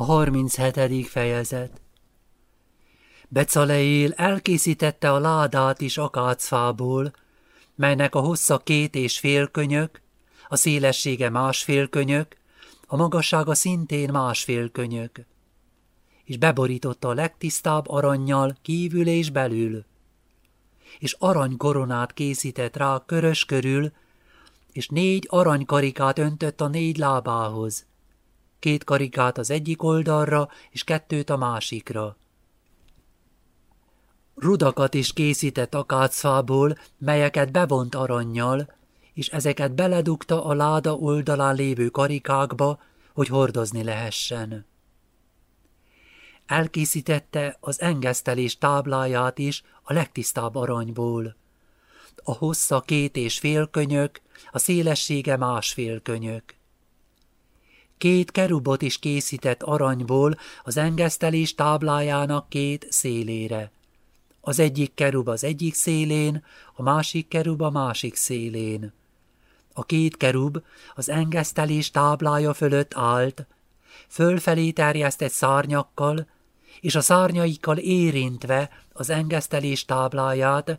A 37. fejezet. Becaleél elkészítette a ládát is akácfából, melynek a hossza két és fél könyök, a szélessége másfél könyök, a magassága szintén másfél könyök, és beborította a legtisztább aranyjal kívül és belül, és aranykoronát készített rá körös körül, és négy aranykarikát öntött a négy lábához, két karikát az egyik oldalra, és kettőt a másikra. Rudakat is készített akácfából, melyeket bevont aranyjal, és ezeket beledugta a láda oldalán lévő karikákba, hogy hordozni lehessen. Elkészítette az engesztelés tábláját is a legtisztább aranyból. A hossza két és fél könyök, a szélessége másfél könyök. Két kerubot is készített aranyból az engesztelés táblájának két szélére. Az egyik kerub az egyik szélén, a másik kerub a másik szélén. A két kerub az engesztelés táblája fölött állt, fölfelé terjesztett szárnyakkal, és a szárnyaikkal érintve az engesztelés tábláját,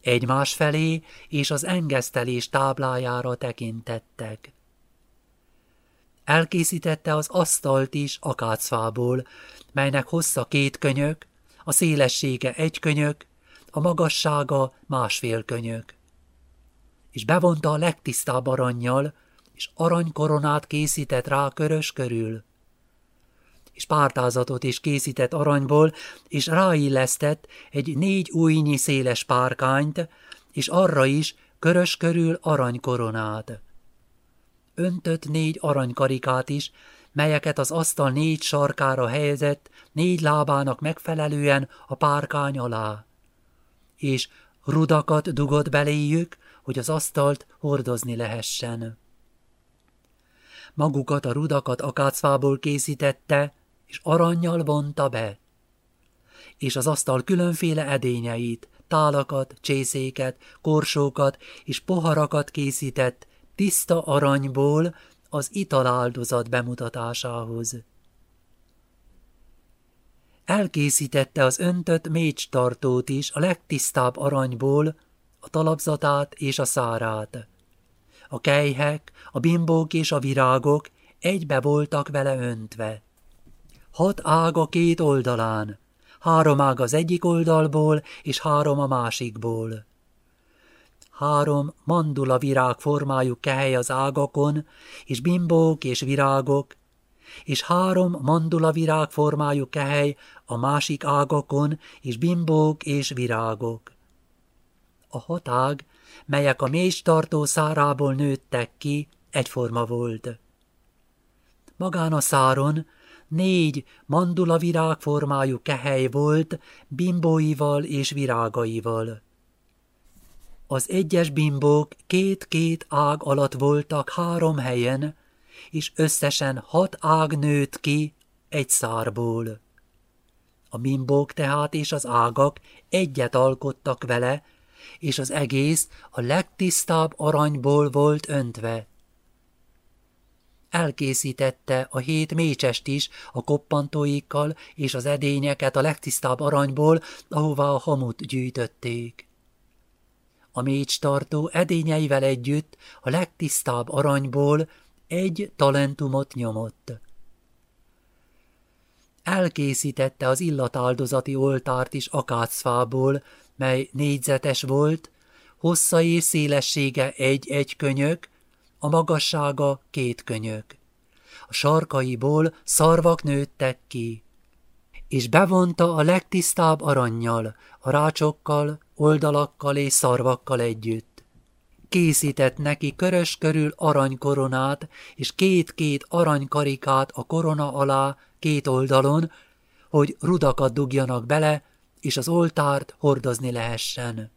egymás felé és az engesztelés táblájára tekintettek. Elkészítette az asztalt is akácfából, melynek hossza két könyök, a szélessége egy könyök, a magassága másfél könyök. És bevonta a legtisztább aranyjal, és aranykoronát készített rá körös körül. És pártázatot is készített aranyból, és ráillesztett egy négy újnyi széles párkányt, és arra is körös körül aranykoronát öntött négy aranykarikát is, melyeket az asztal négy sarkára helyezett, négy lábának megfelelően a párkány alá. És rudakat dugott beléjük, hogy az asztalt hordozni lehessen. Magukat a rudakat akácfából készítette, és aranyjal vonta be. És az asztal különféle edényeit, tálakat, csészéket, korsókat és poharakat készített, tiszta aranyból az italáldozat bemutatásához. Elkészítette az öntött mécstartót is a legtisztább aranyból, a talapzatát és a szárát. A kejhek, a bimbók és a virágok egybe voltak vele öntve. Hat ág a két oldalán, három ág az egyik oldalból, és három a másikból három mandula virág formájú kehely az ágakon, és bimbók és virágok, és három mandula virág formájú kehely a másik ágakon, és bimbók és virágok. A hatág, melyek a tartó szárából nőttek ki, egyforma volt. Magán a száron négy mandula virág formájú kehely volt, bimbóival és virágaival. Az egyes bimbók két-két ág alatt voltak három helyen, és összesen hat ág nőtt ki egy szárból. A bimbók tehát és az ágak egyet alkottak vele, és az egész a legtisztább aranyból volt öntve. Elkészítette a hét mécsest is a koppantóikkal és az edényeket a legtisztább aranyból, ahová a hamut gyűjtötték. A mécstartó edényeivel együtt a legtisztább aranyból egy talentumot nyomott. Elkészítette az illatáldozati oltárt is akácfából, mely négyzetes volt, hossza és szélessége egy-egy könyök, a magassága két könyök. A sarkaiból szarvak nőttek ki, és bevonta a legtisztább aranyjal, a rácsokkal, oldalakkal és szarvakkal együtt. Készített neki körös körül aranykoronát, és két-két aranykarikát a korona alá két oldalon, hogy rudakat dugjanak bele, és az oltárt hordozni lehessen.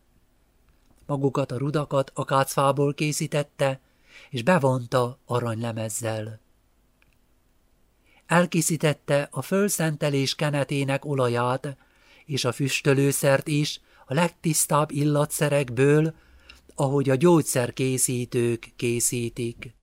Magukat a rudakat a kácfából készítette, és bevonta aranylemezzel. Elkészítette a fölszentelés kenetének olaját, és a füstölőszert is, a legtisztább illatszerekből, ahogy a gyógyszerkészítők készítik.